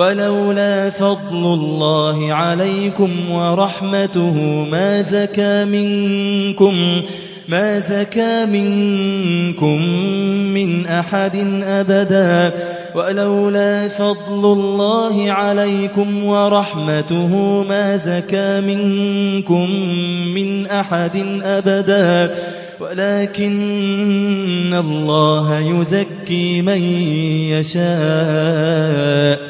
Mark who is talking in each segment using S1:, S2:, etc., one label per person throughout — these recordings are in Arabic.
S1: ولولا فضل الله عليكم ورحمته ما زكى منكم ما زكى منكم من أحد أبدا. ولولا فضل الله عليكم ورحمته ما زكى منكم من أحد أبدا. ولكن الله يزكي من يشاء.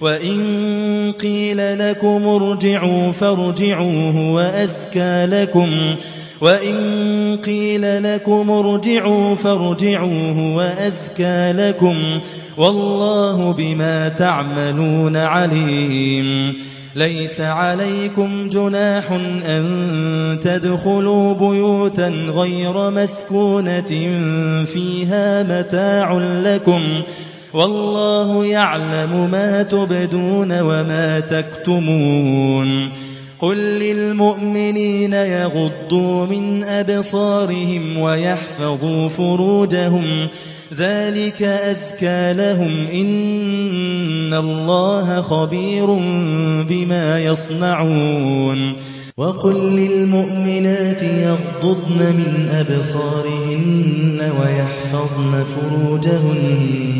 S1: وإن قيل لكم ارجعوا فارجعوا هو أزكى لكم وإن قيل لكم ارجعوا فارجعوا هو أزكى لكم والله بما تعملون عليم ليس عليكم جناح أن تدخلوا بيوتا غير مسكونة فيها متاع لكم والله يعلم ما تبدون وما تكتمون. قل للمؤمنين يغضوا من أبصارهم ويحفظوا فروجهم. ذلك أزكى لهم. إن الله خبير بما يصنعون. وقل للمؤمنات يغضضن من أبصارهن ويحفظن فروجهن.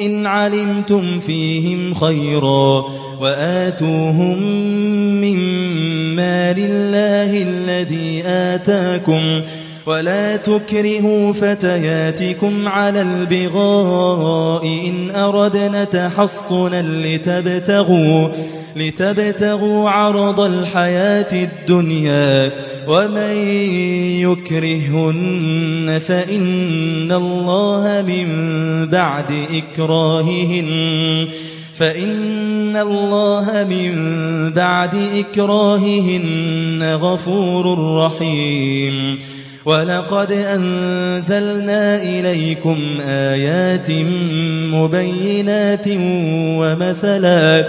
S1: إن علمتم فيهم خيرا وآتوهم من مال الله الذي آتاكم ولا تكرهوا فتياتكم على البغاء إن أردنا تحصنا لتبتغوا لتبتغوا عرض الحياة الدنيا ومن يكرهن فإن الله من بعد إكراههن فإن الله من بعد إكراههن غفور رحيم ولقد أنزلنا إليكم آيات مبينات ومثلا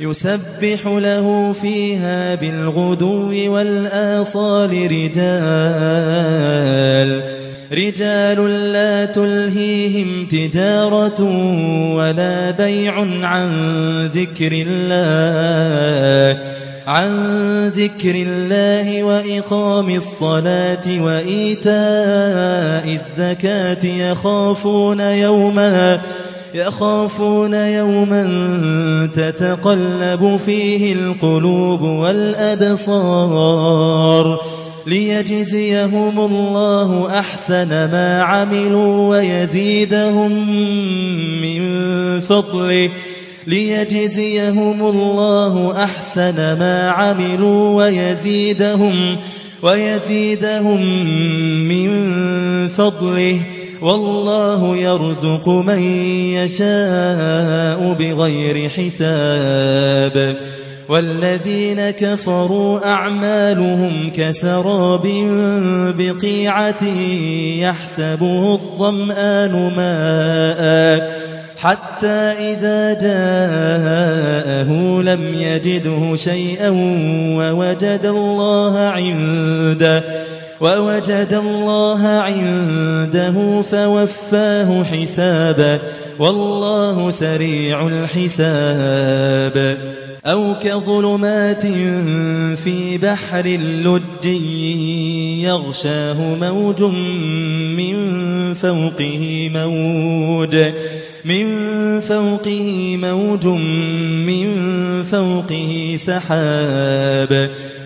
S1: يسبح له فيها بالغدو والآصال رجال رجال لا تلهيهم تجارة ولا بيع عن ذكر الله عن ذكر الله وإقام الصلاة وإيتاء الزكاة يخافون يوما يخافون يوما تتقلب فيه القلوب والأبصار ليجزيهم الله أحسن ما عملوا ويزيدهم من فضله ليجزيهم الله أحسن ما عملوا ويزيدهم ويزيدهم من فضله والله يرزق من يشاء بغير حساب. والذين كفروا أعمالهم كسراب بقيعة يحسبه الظمآن ماءً. حتى إذا جاءه لم يجده شيئا ووجد الله عنده. ووجد الله عنده فوفاه حسابه والله سريع الحساب. أو كظلمات في بحر اللج يغشاه موج من فوقه موج. من فوقه موج من فوقه سحاب.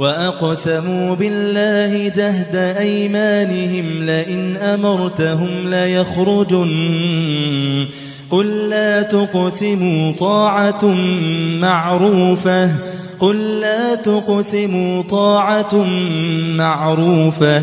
S1: وأقسموا بالله جهد أيمانهم لئن أمرتهم ليخرجن. قل لا تقسموا طاعة معروفة. قل لا تقسموا طاعة معروفة.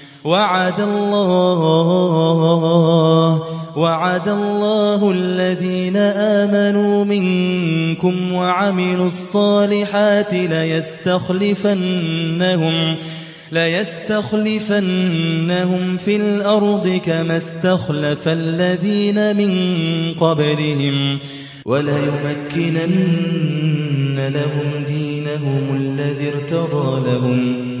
S1: وعد الله وعد الله الذين آمنوا منكم وعملوا الصالحات ليستخلفنهم ليستخلفنهم في الأرض كما استخلف الذين من قبلهم وليمكنن لهم دينهم الذي ارتضى لهم.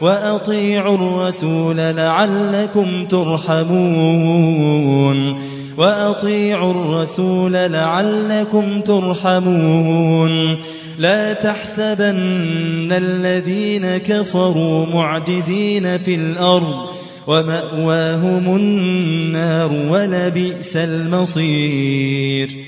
S1: وأطيعوا الرسول لعلكم ترحمون. وأطيعوا الرسول لعلكم ترحمون. لا تحسبن الذين كفروا معجزين في الأرض ومأواهم النار ولبئس المصير.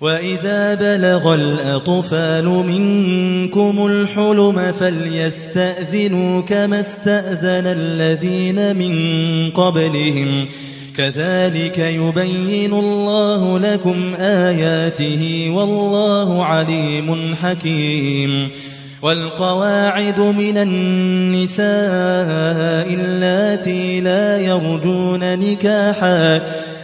S1: وإذا بلغ الأطفال منكم الحلم فليستأذنوا كما استأذن الذين من قبلهم كذلك يبين الله لكم آياته والله عليم حكيم والقواعد من النساء اللاتي لا يرجون نكاحا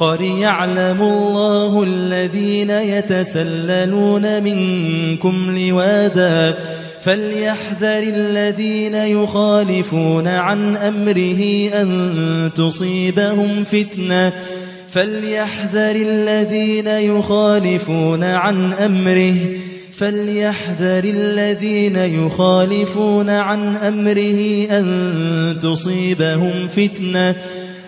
S1: قد يعلم الله الذين يتسللون منكم لواذا فليحذر الذين يخالفون عن أمره أن تصيبهم فتنة فليحذر الذين يخالفون عن أمره فليحذر الذين يخالفون عن أمره أن تصيبهم فتنة